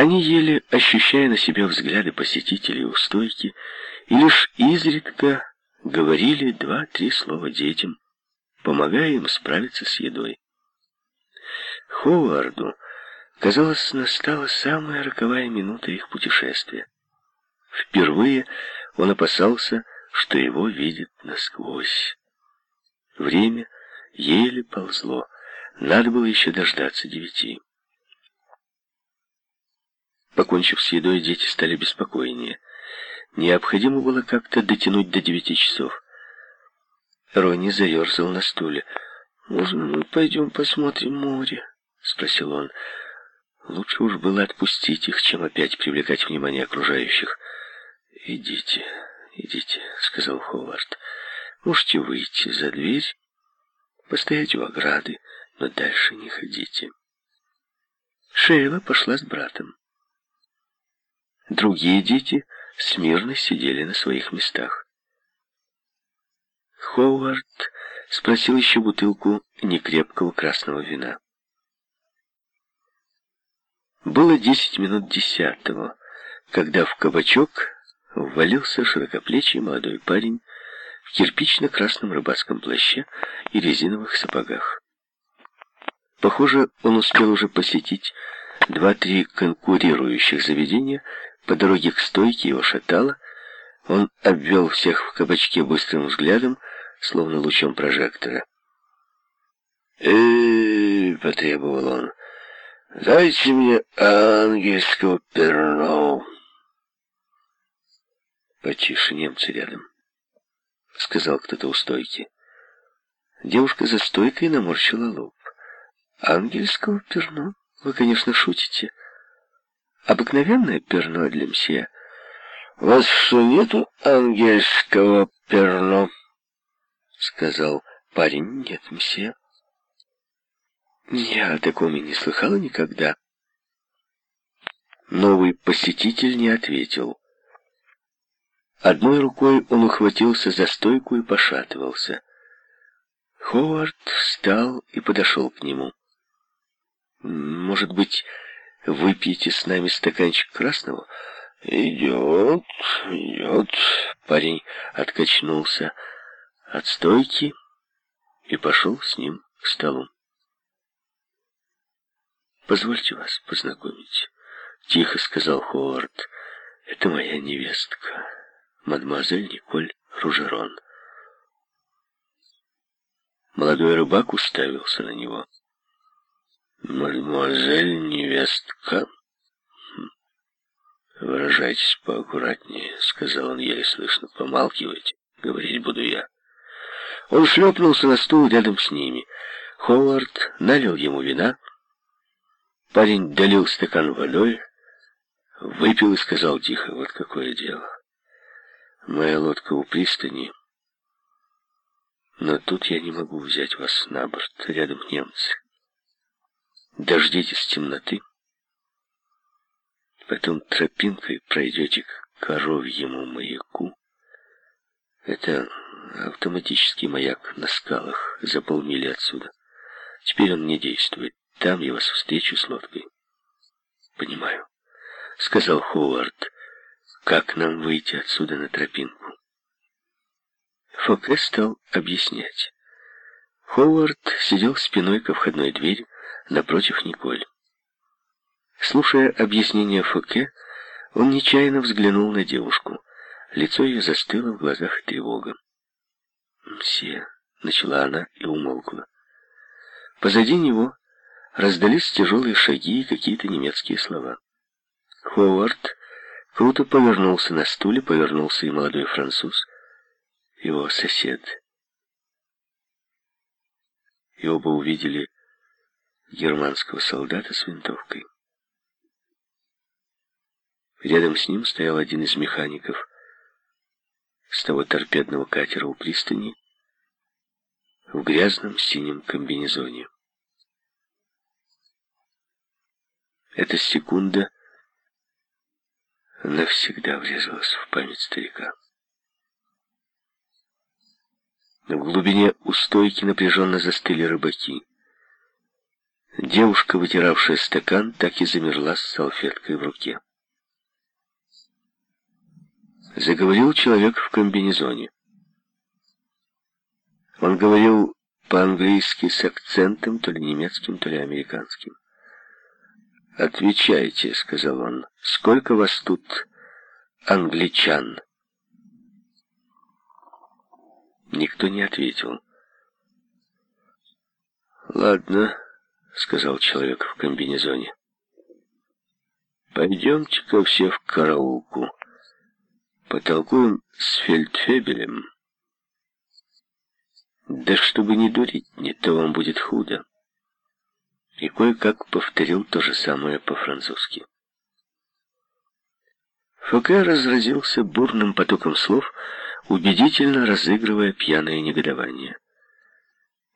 Они ели, ощущая на себе взгляды посетителей у стойки, и лишь изредка говорили два-три слова детям, помогая им справиться с едой. Ховарду, казалось, настала самая роковая минута их путешествия. Впервые он опасался, что его видят насквозь. Время еле ползло, надо было еще дождаться девяти. Покончив с едой, дети стали беспокойнее. Необходимо было как-то дотянуть до девяти часов. Ронни заерзал на стуле. «Можно мы пойдем посмотрим море?» — спросил он. Лучше уж было отпустить их, чем опять привлекать внимание окружающих. «Идите, идите», — сказал Ховард. «Можете выйти за дверь, постоять у ограды, но дальше не ходите». Шейла пошла с братом. Другие дети смирно сидели на своих местах. Ховард спросил еще бутылку некрепкого красного вина. Было десять минут десятого, когда в кабачок ввалился широкоплечий молодой парень в кирпично-красном рыбацком плаще и резиновых сапогах. Похоже, он успел уже посетить два-три конкурирующих заведения, по дороге к стойке его шатало, он обвел всех в кабачке быстрым взглядом, словно лучом прожектора. э потребовал он, — «дайте мне ангельского перно». «Потише, немцы рядом», — сказал кто-то у стойки. Девушка за стойкой наморщила лоб. «Ангельского перно? Вы, конечно, шутите. Обыкновенное перно для мсье». «У вас что, нету ангельского перно?» — сказал парень. «Нет, мсье». Я о таком и не слыхала никогда. Новый посетитель не ответил. Одной рукой он ухватился за стойку и пошатывался. Ховард встал и подошел к нему. «Может быть, выпьете с нами стаканчик красного?» «Идет, идет». Парень откачнулся от стойки и пошел с ним к столу. «Позвольте вас познакомить», — тихо сказал Ховард. «Это моя невестка» мадемуазель Николь Ружерон. Молодой рыбак уставился на него. «Мадемуазель невестка?» «Выражайтесь поаккуратнее», — сказал он еле слышно. «Помалкивайте, говорить буду я». Он шлепнулся на стул рядом с ними. Ховард налил ему вина. Парень долил стакан водой, выпил и сказал тихо, вот какое дело. Моя лодка у пристани. Но тут я не могу взять вас на борт. Рядом немцы. Дождитесь темноты. Потом тропинкой пройдете к коровьему маяку. Это автоматический маяк на скалах за полмили отсюда. Теперь он не действует. Там я вас встречу с лодкой. Понимаю, сказал Ховард. Как нам выйти отсюда на тропинку? Фоке стал объяснять. Ховард сидел спиной ко входной двери напротив Николь. Слушая объяснение Фоке, он нечаянно взглянул на девушку. Лицо ее застыло, в глазах тревога. «Мсье», — начала она и умолкла. Позади него раздались тяжелые шаги и какие-то немецкие слова. Ховард Круто повернулся на стуле, повернулся и молодой француз, его сосед. И оба увидели германского солдата с винтовкой. Рядом с ним стоял один из механиков с того торпедного катера у пристани в грязном синем комбинезоне. Эта секунда навсегда врезалась в память старика. В глубине у стойки напряженно застыли рыбаки. Девушка, вытиравшая стакан, так и замерла с салфеткой в руке. Заговорил человек в комбинезоне. Он говорил по-английски с акцентом, то ли немецким, то ли американским. «Отвечайте», — сказал он, — «сколько вас тут англичан?» Никто не ответил. «Ладно», — сказал человек в комбинезоне. «Пойдемте-ка все в караулку. Потолкуем с фельдфебелем. Да чтобы не дурить, не то вам будет худо». И кое-как повторил то же самое по-французски. Фоке разразился бурным потоком слов, убедительно разыгрывая пьяное негодование.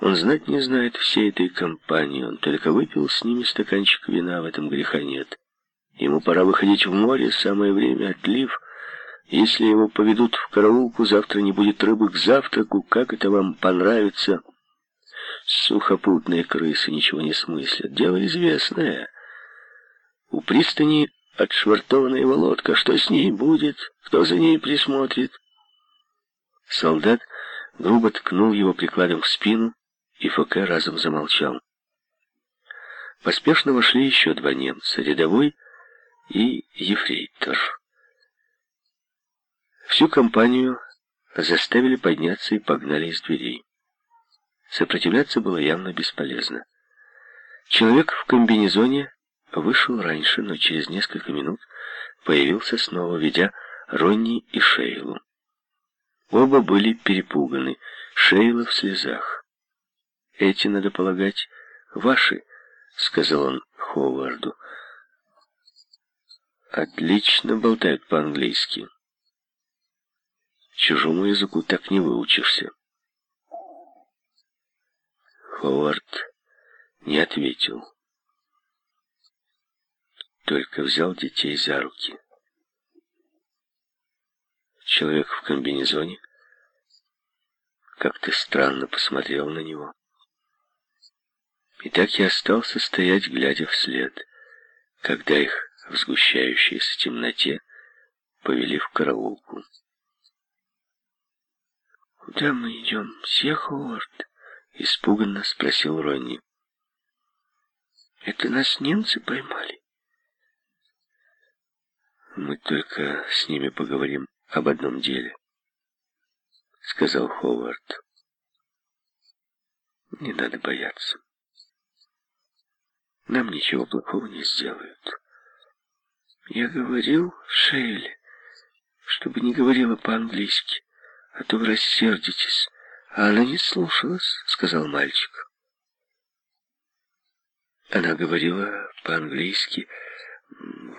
Он знать не знает всей этой компании, он только выпил с ними стаканчик вина, в этом греха нет. Ему пора выходить в море, самое время отлив. Если его поведут в караулку, завтра не будет рыбы к завтраку, как это вам понравится? Сухопутные крысы ничего не смыслят, дело известное. У пристани отшвартованная его лодка, что с ней будет, кто за ней присмотрит? Солдат грубо ткнул его прикладом в спину, и Фоке разом замолчал. Поспешно вошли еще два немца, рядовой и ефрейтор. Всю компанию заставили подняться и погнали из дверей. Сопротивляться было явно бесполезно. Человек в комбинезоне вышел раньше, но через несколько минут появился снова, ведя Ронни и Шейлу. Оба были перепуганы, Шейла в слезах. «Эти, надо полагать, ваши», — сказал он Ховарду. «Отлично болтают по-английски. Чужому языку так не выучишься». Ховард не ответил. Только взял детей за руки. Человек в комбинезоне как-то странно посмотрел на него. И так я остался стоять, глядя вслед, когда их в сгущающейся темноте повели в караулку. «Куда мы идем, Сехуорд?» — испуганно спросил Ронни. «Это нас немцы поймали?» «Мы только с ними поговорим об одном деле», — сказал Ховард. «Не надо бояться». Нам ничего плохого не сделают. Я говорил Шейле, чтобы не говорила по-английски, а то вы рассердитесь. А она не слушалась, сказал мальчик. Она говорила по-английски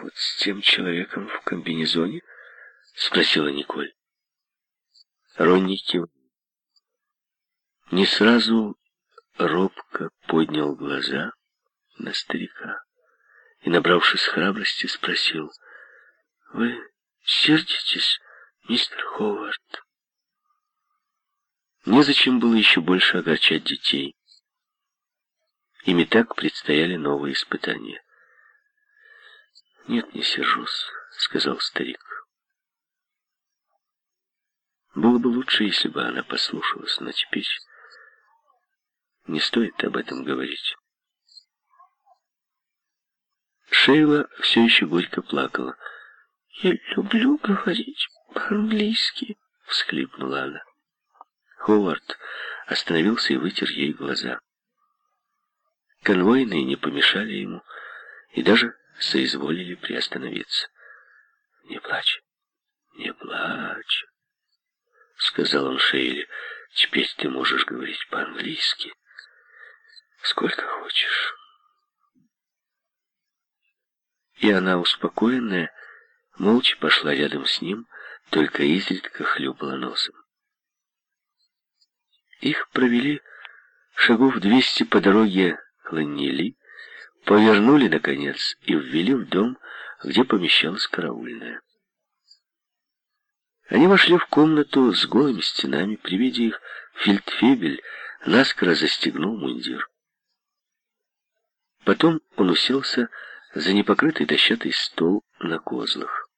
вот с тем человеком в комбинезоне, спросила Николь. Ронни кивнул. Не сразу робко поднял глаза на старика и, набравшись храбрости, спросил, «Вы сердитесь, мистер Ховард?» Незачем было еще больше огорчать детей. Ими так предстояли новые испытания. «Нет, не сержусь», — сказал старик. Было бы лучше, если бы она послушалась, но теперь не стоит об этом говорить. Шейла все еще горько плакала. «Я люблю говорить по-английски», — всхлипнула она. Ховард остановился и вытер ей глаза. Конвойные не помешали ему и даже соизволили приостановиться. «Не плачь, не плачь», — сказал он Шейле. «Теперь ты можешь говорить по-английски. Сколько хочешь». И она, успокоенная, молча пошла рядом с ним, только изредка хлюпала носом. Их провели шагов двести по дороге к повернули, наконец, и ввели в дом, где помещалась караульная. Они вошли в комнату с голыми стенами. При виде их фельдфебель наскоро застегнул мундир. Потом он уселся за непокрытый дощатый стол на козлах.